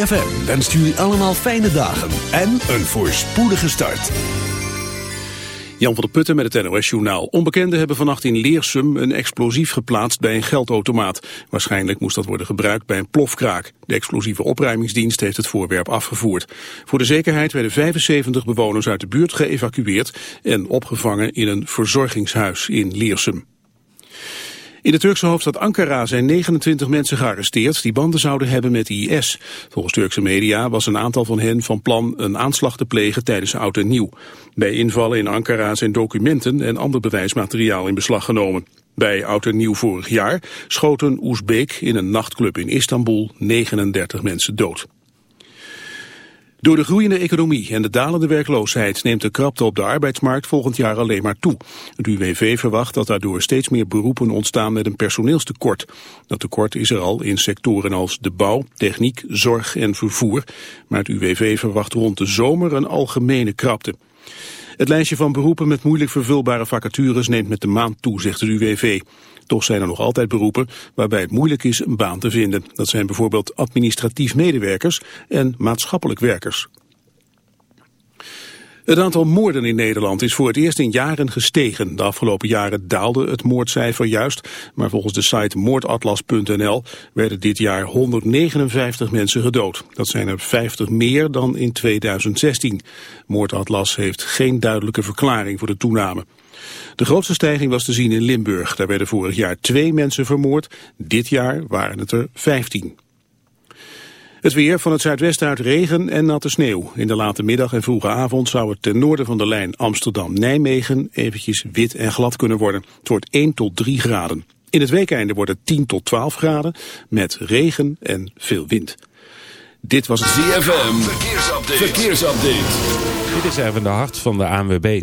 ZFM wenst jullie allemaal fijne dagen en een voorspoedige start. Jan van der Putten met het NOS-journaal. Onbekenden hebben vannacht in Leersum een explosief geplaatst bij een geldautomaat. Waarschijnlijk moest dat worden gebruikt bij een plofkraak. De explosieve opruimingsdienst heeft het voorwerp afgevoerd. Voor de zekerheid werden 75 bewoners uit de buurt geëvacueerd... en opgevangen in een verzorgingshuis in Leersum. In de Turkse hoofdstad Ankara zijn 29 mensen gearresteerd die banden zouden hebben met IS. Volgens Turkse media was een aantal van hen van plan een aanslag te plegen tijdens oud en nieuw. Bij invallen in Ankara zijn documenten en ander bewijsmateriaal in beslag genomen. Bij oud en nieuw vorig jaar schoten Oezbeek in een nachtclub in Istanbul 39 mensen dood. Door de groeiende economie en de dalende werkloosheid neemt de krapte op de arbeidsmarkt volgend jaar alleen maar toe. Het UWV verwacht dat daardoor steeds meer beroepen ontstaan met een personeelstekort. Dat tekort is er al in sectoren als de bouw, techniek, zorg en vervoer. Maar het UWV verwacht rond de zomer een algemene krapte. Het lijstje van beroepen met moeilijk vervulbare vacatures neemt met de maand toe, zegt het UWV. Toch zijn er nog altijd beroepen waarbij het moeilijk is een baan te vinden. Dat zijn bijvoorbeeld administratief medewerkers en maatschappelijk werkers. Het aantal moorden in Nederland is voor het eerst in jaren gestegen. De afgelopen jaren daalde het moordcijfer juist, maar volgens de site moordatlas.nl werden dit jaar 159 mensen gedood. Dat zijn er 50 meer dan in 2016. Moordatlas heeft geen duidelijke verklaring voor de toename. De grootste stijging was te zien in Limburg. Daar werden vorig jaar twee mensen vermoord. Dit jaar waren het er 15. Het weer van het zuidwesten uit regen en natte sneeuw. In de late middag en vroege avond zou het ten noorden van de lijn Amsterdam-Nijmegen eventjes wit en glad kunnen worden. Het wordt 1 tot 3 graden. In het weekeinde wordt het 10 tot 12 graden met regen en veel wind. Dit was het ZFM. Verkeersupdate. Verkeersupdate. Dit is even de hart van de ANWB.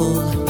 people.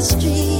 The street.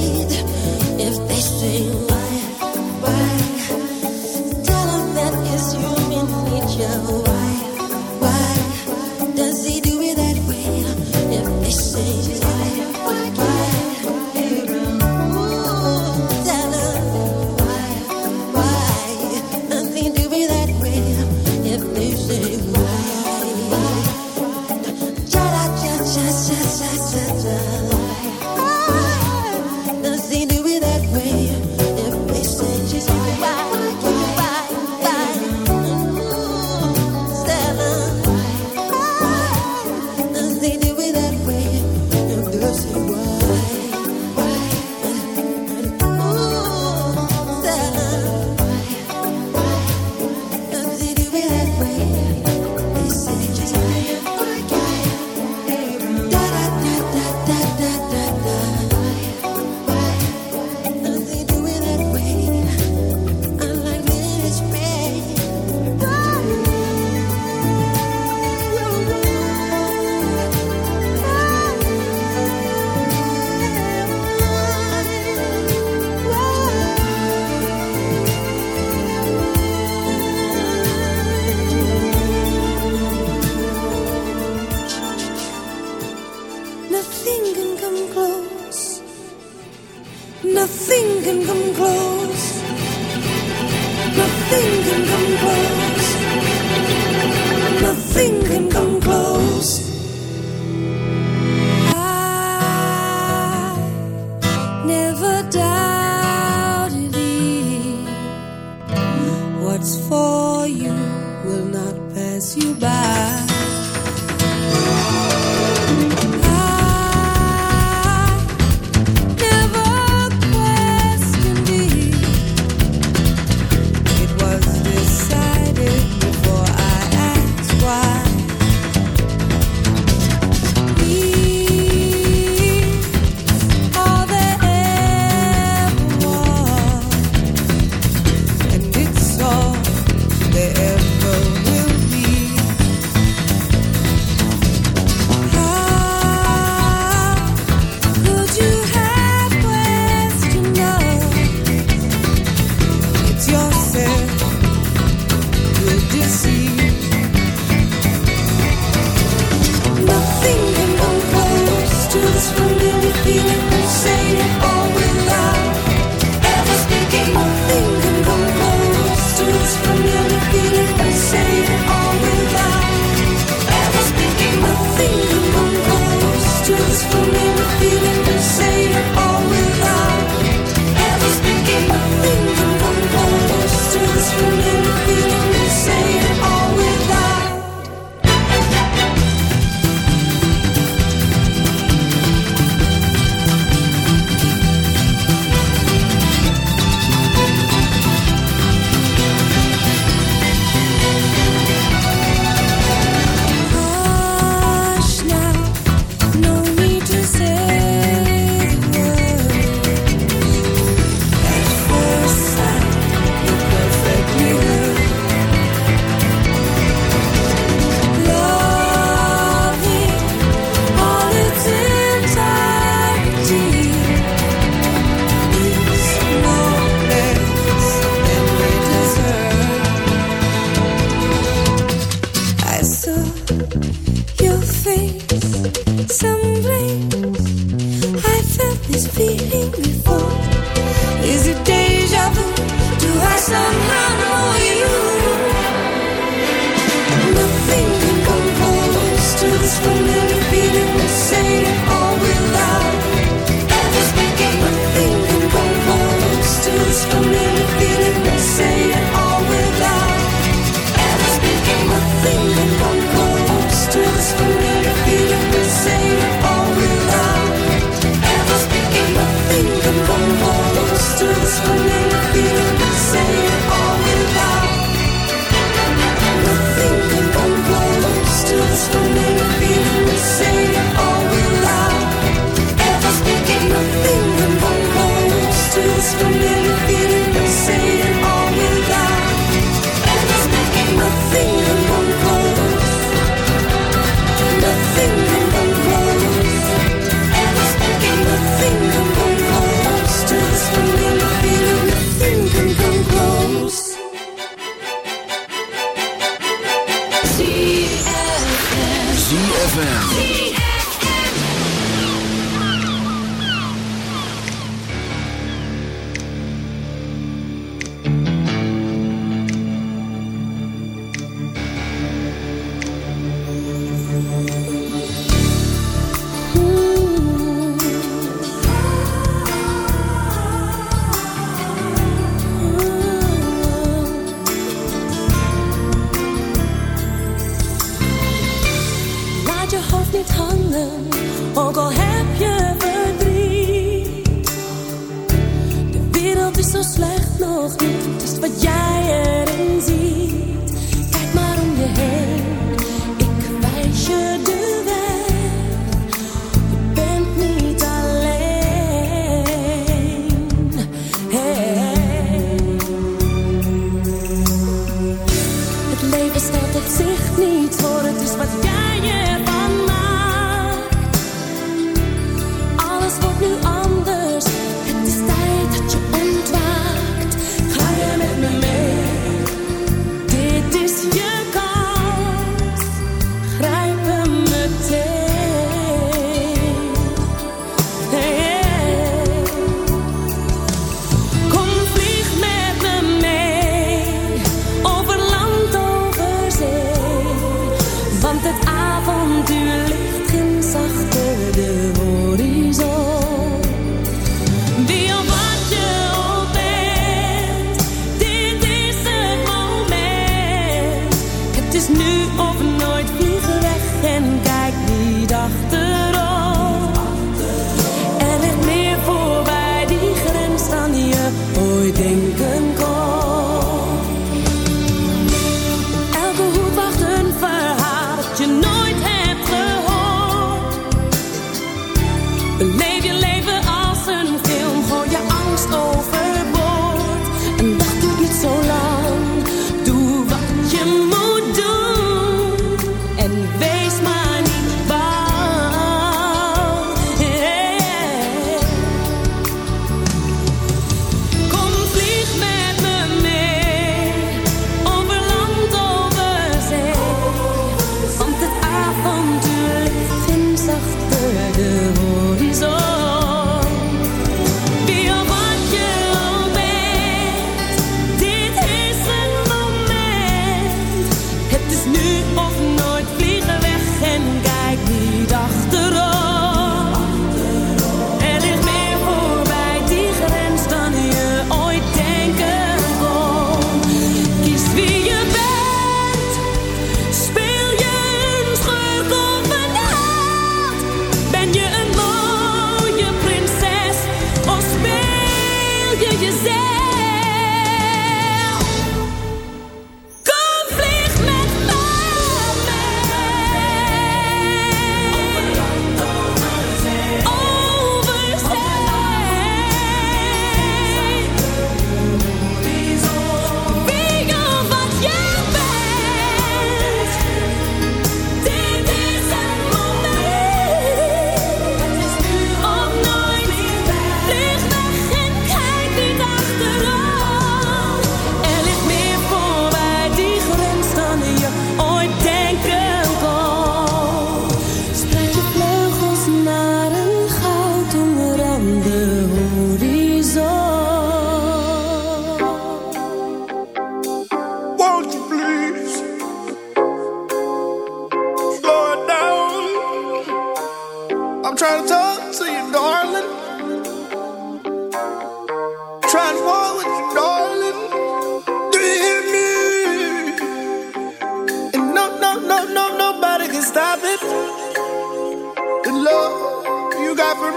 Will not pass you by.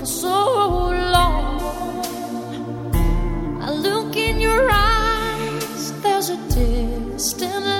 For so long. I look in your eyes, there's a distant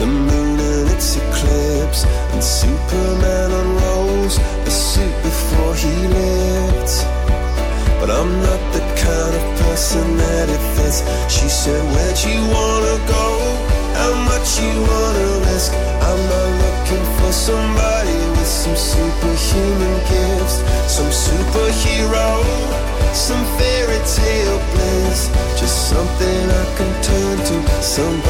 the moon in its eclipse, and Superman unrolls a suit before he lifts. But I'm not the kind of person that it fits. She said, Where'd you wanna go? How much you wanna risk? I'm not looking for somebody with some superhuman gifts, some superhero, some fairy tale bliss, just something I can turn to. Somebody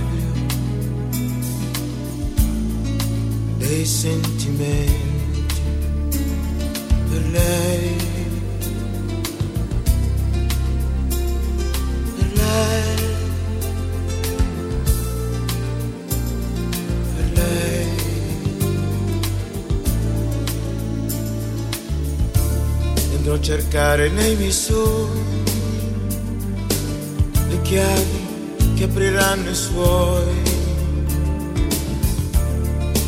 dei sentimenti per lei. Per lei. Per lei. Cercare nei miei sogni le chiavi che apriranno i suoi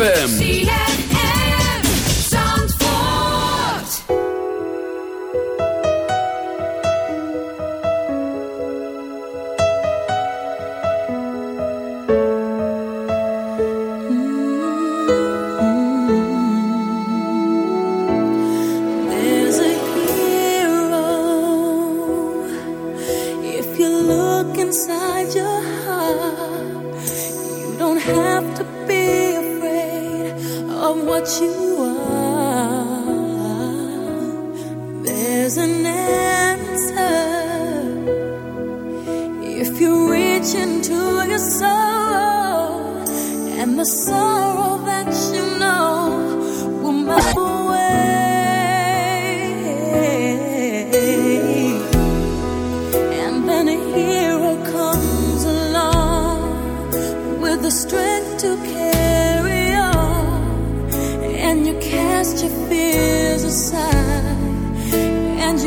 ZFM.